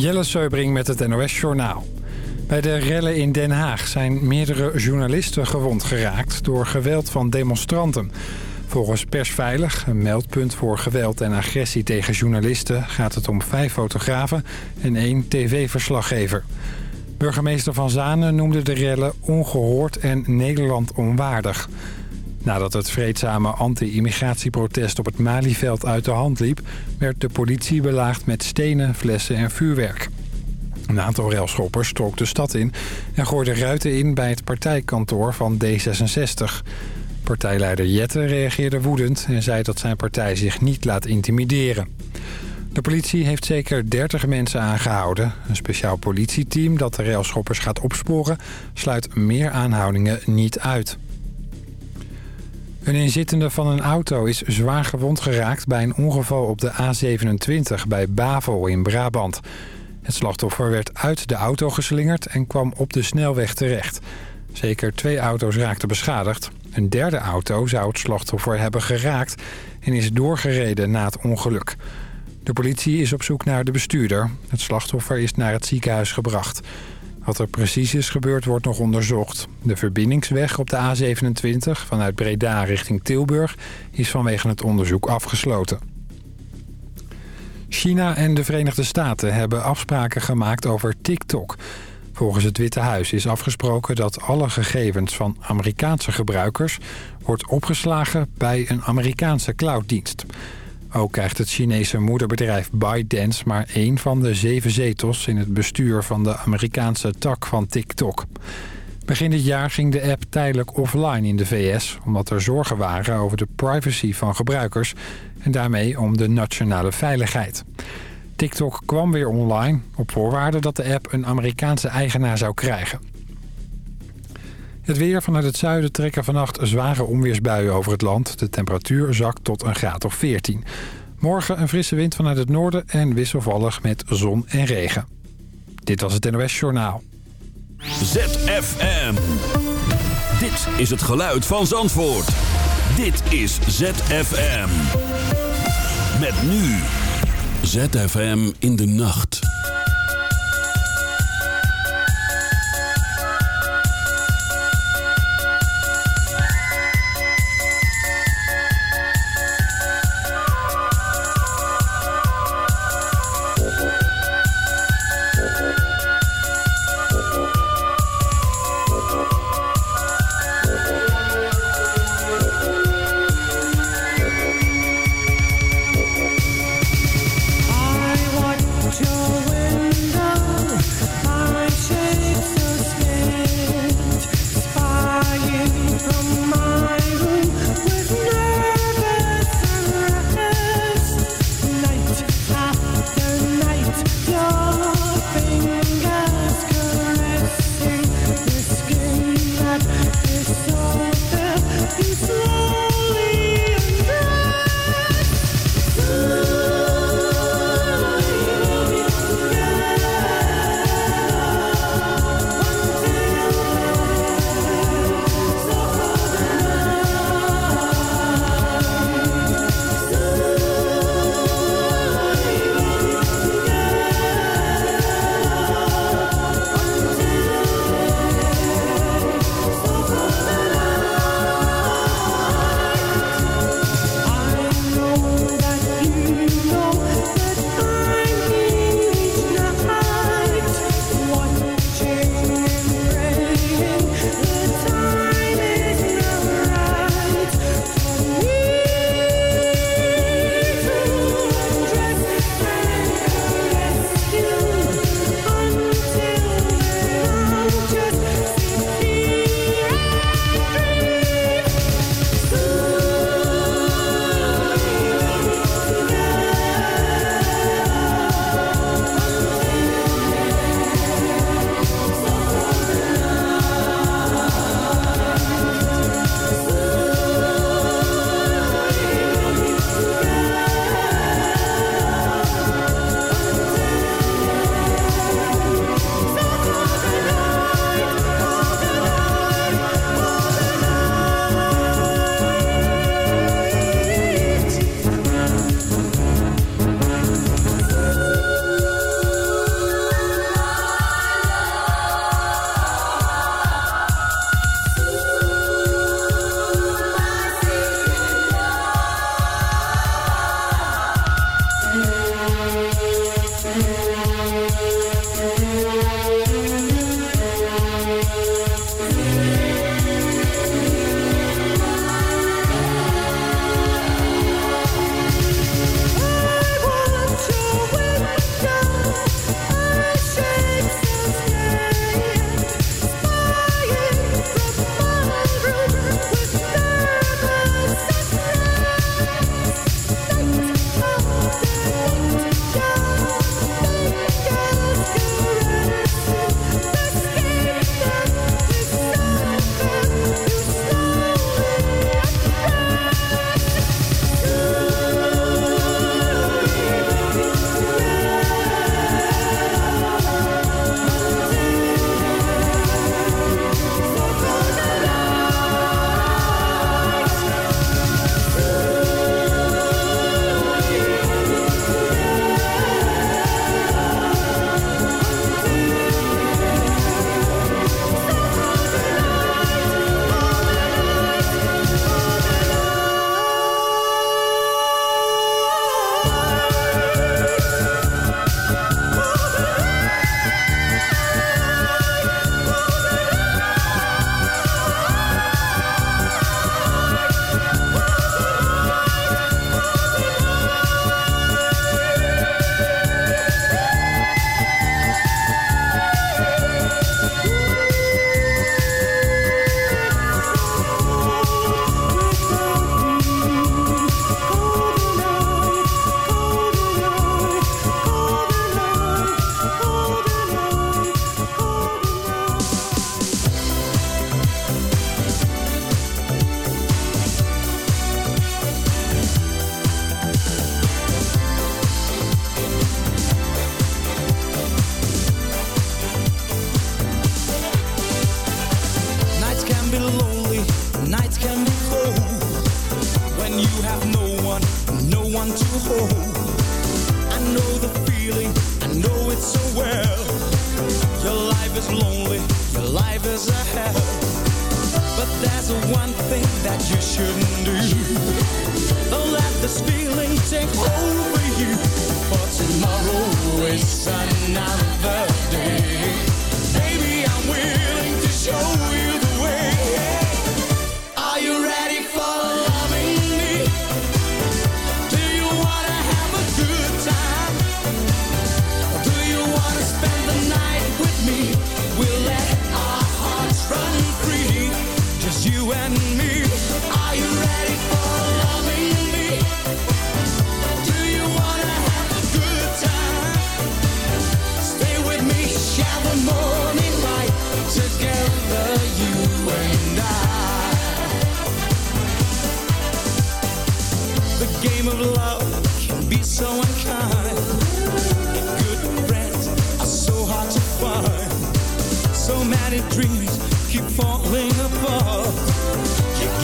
Jelle Seubring met het NOS Journaal. Bij de rellen in Den Haag zijn meerdere journalisten gewond geraakt... door geweld van demonstranten. Volgens Persveilig, een meldpunt voor geweld en agressie tegen journalisten... gaat het om vijf fotografen en één tv-verslaggever. Burgemeester Van Zanen noemde de rellen ongehoord en Nederland onwaardig. Nadat het vreedzame anti-immigratieprotest op het Malieveld uit de hand liep... werd de politie belaagd met stenen, flessen en vuurwerk. Een aantal railschoppers trok de stad in en gooide ruiten in bij het partijkantoor van D66. Partijleider Jette reageerde woedend en zei dat zijn partij zich niet laat intimideren. De politie heeft zeker 30 mensen aangehouden. Een speciaal politieteam dat de railschoppers gaat opsporen... sluit meer aanhoudingen niet uit. Een inzittende van een auto is zwaar gewond geraakt bij een ongeval op de A27 bij Bavel in Brabant. Het slachtoffer werd uit de auto geslingerd en kwam op de snelweg terecht. Zeker twee auto's raakten beschadigd. Een derde auto zou het slachtoffer hebben geraakt en is doorgereden na het ongeluk. De politie is op zoek naar de bestuurder. Het slachtoffer is naar het ziekenhuis gebracht. Wat er precies is gebeurd wordt nog onderzocht. De verbindingsweg op de A27 vanuit Breda richting Tilburg is vanwege het onderzoek afgesloten. China en de Verenigde Staten hebben afspraken gemaakt over TikTok. Volgens het Witte Huis is afgesproken dat alle gegevens van Amerikaanse gebruikers... wordt opgeslagen bij een Amerikaanse clouddienst. Ook krijgt het Chinese moederbedrijf ByteDance maar één van de zeven zetels... in het bestuur van de Amerikaanse tak van TikTok. Begin dit jaar ging de app tijdelijk offline in de VS... omdat er zorgen waren over de privacy van gebruikers... en daarmee om de nationale veiligheid. TikTok kwam weer online op voorwaarde dat de app een Amerikaanse eigenaar zou krijgen. Het weer vanuit het zuiden trekken vannacht zware onweersbuien over het land. De temperatuur zakt tot een graad of 14. Morgen een frisse wind vanuit het noorden en wisselvallig met zon en regen. Dit was het NOS Journaal. ZFM. Dit is het geluid van Zandvoort. Dit is ZFM. Met nu. ZFM in de nacht. shouldn't do. Don't let this feeling take over you. For tomorrow is another.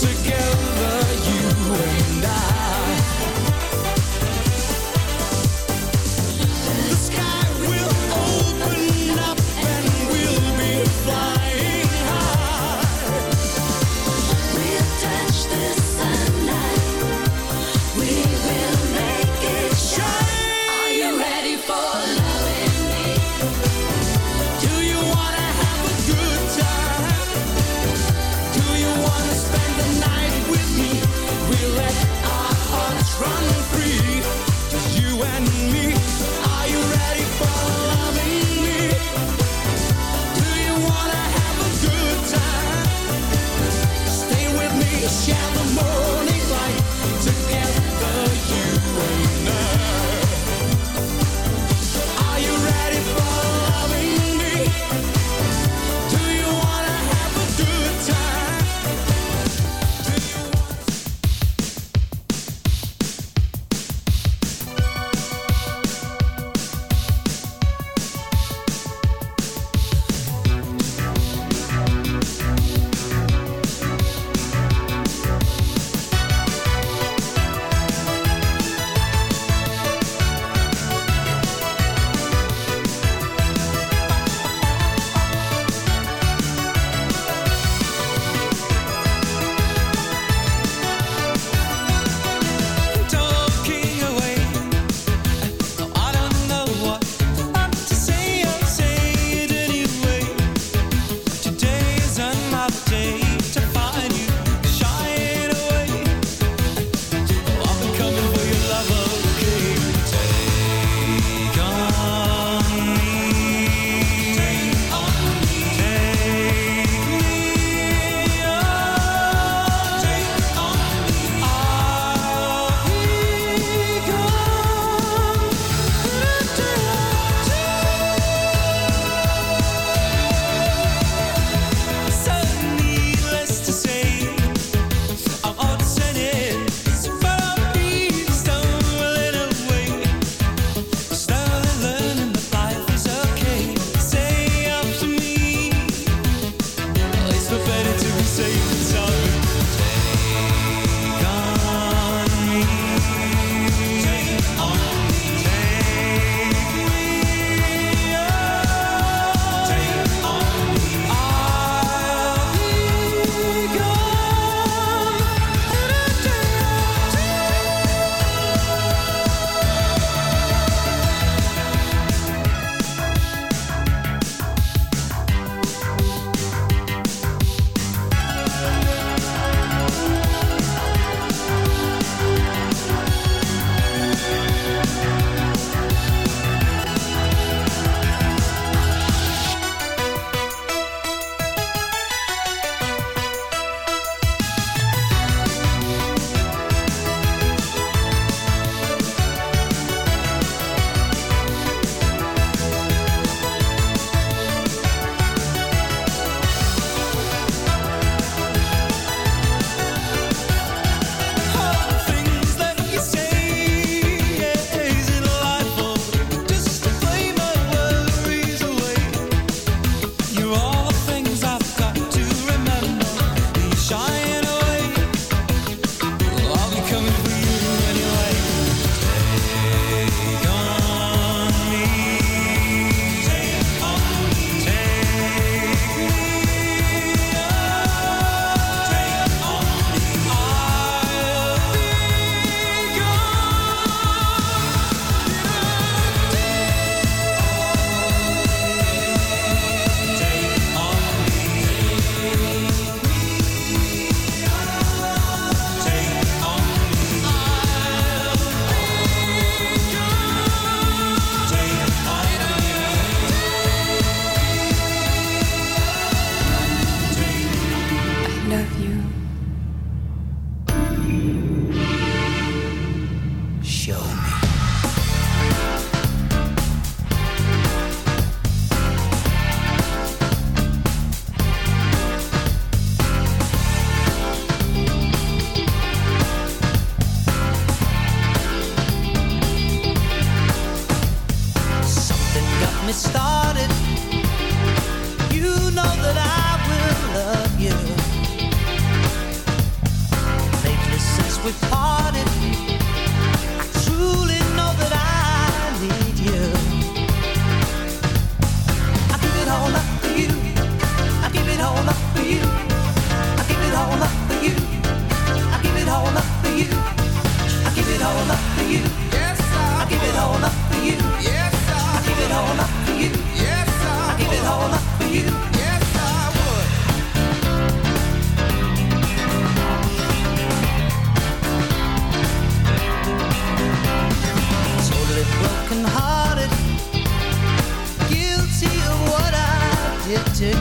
together.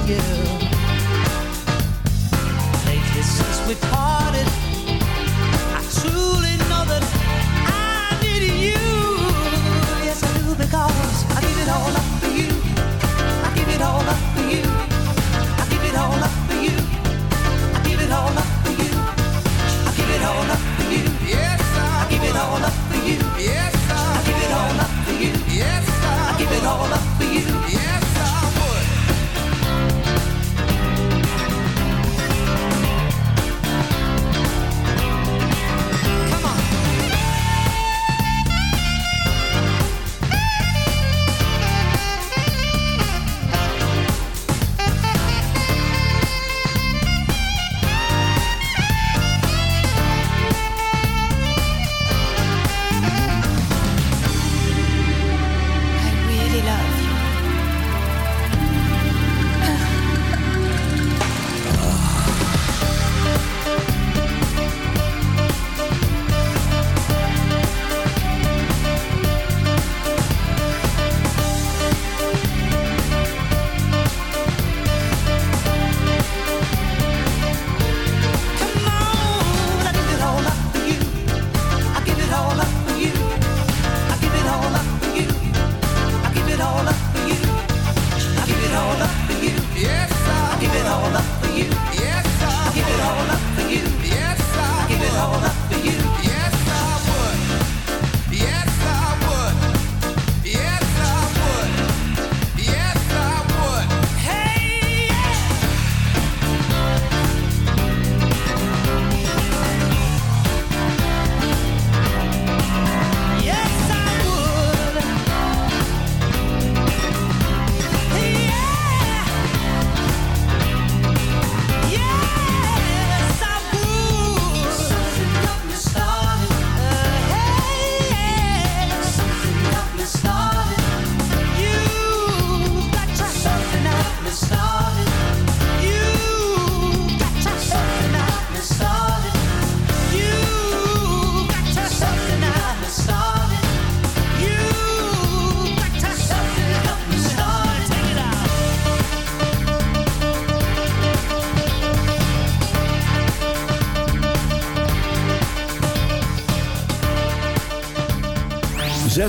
yeah.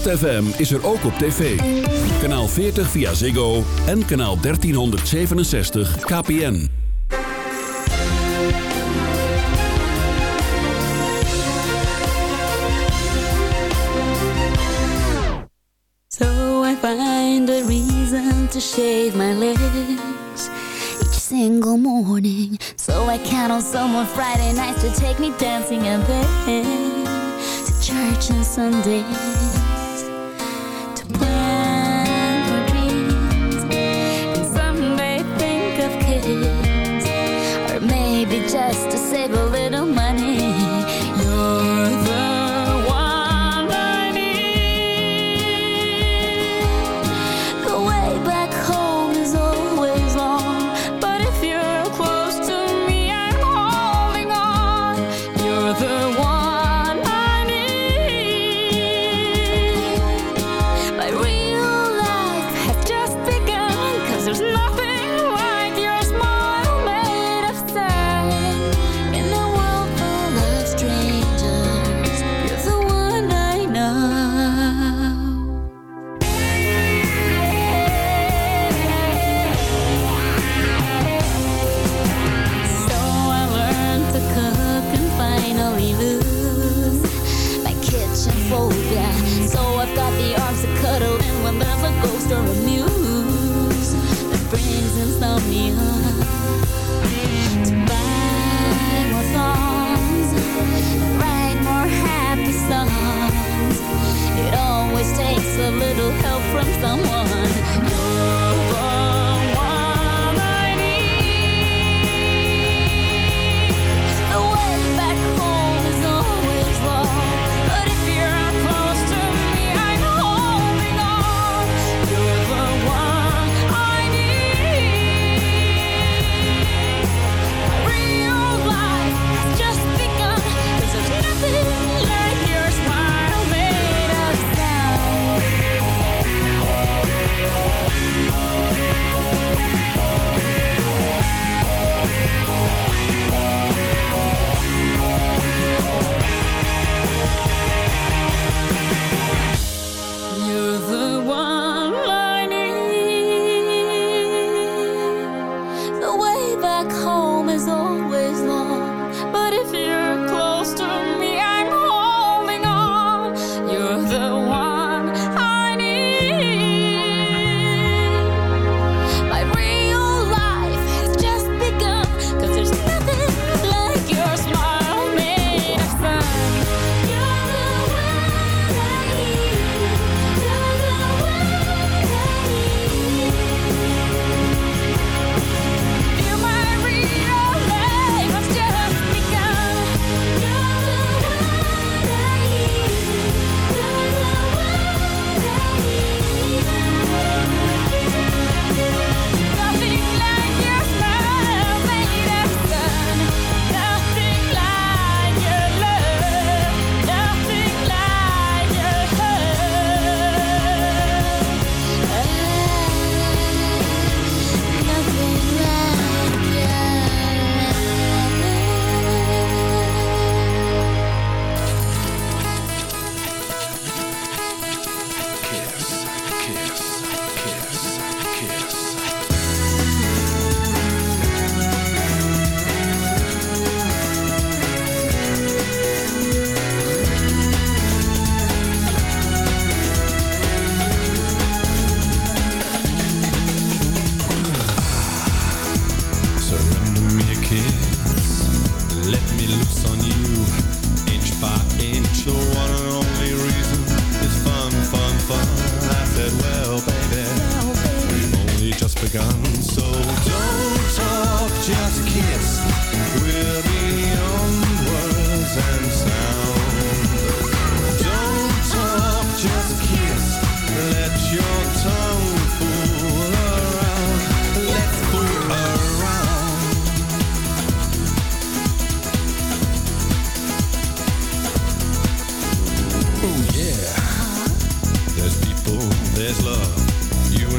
ZFM is er ook op tv. Kanaal 40 via Ziggo en kanaal 1367 KPN. So I find a reason to shave my legs each single morning. So I count on someone Friday nights to take me dancing and then to church on Sunday. Just to save a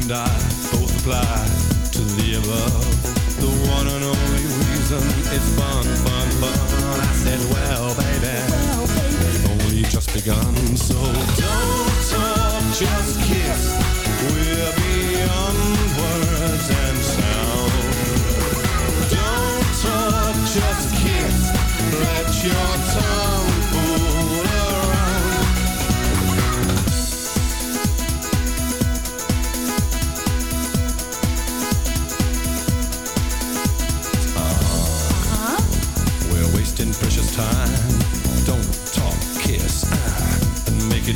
and I both apply to the above. The one and only reason is fun, fun, fun. I said, well, baby, well, baby. only just begun. So don't talk, just kiss. We're beyond words and sound. Don't talk, just kiss. Let your tongue.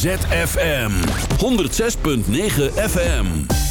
ZFM. 106.9 FM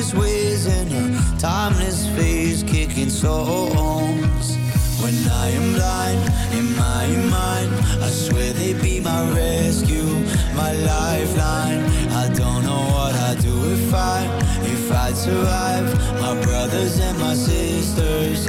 timeless ways and a timeless face kicking songs. When I am blind, in my mind, I swear they be my rescue, my lifeline. I don't know what I'd do if I, if I'd survive. My brothers and my sisters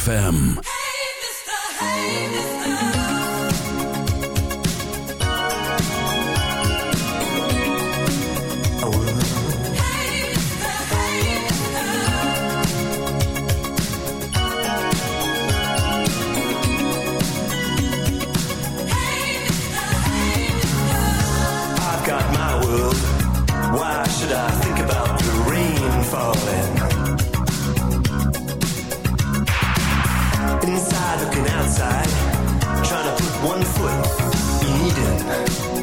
ZFM. Hey.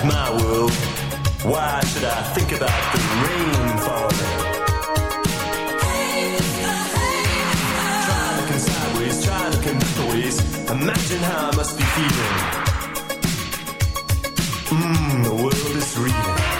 of my world, why should I think about the rain falling? Try looking sideways, try looking both ways. Imagine how I must be feeling. Mmm, the world is reeling.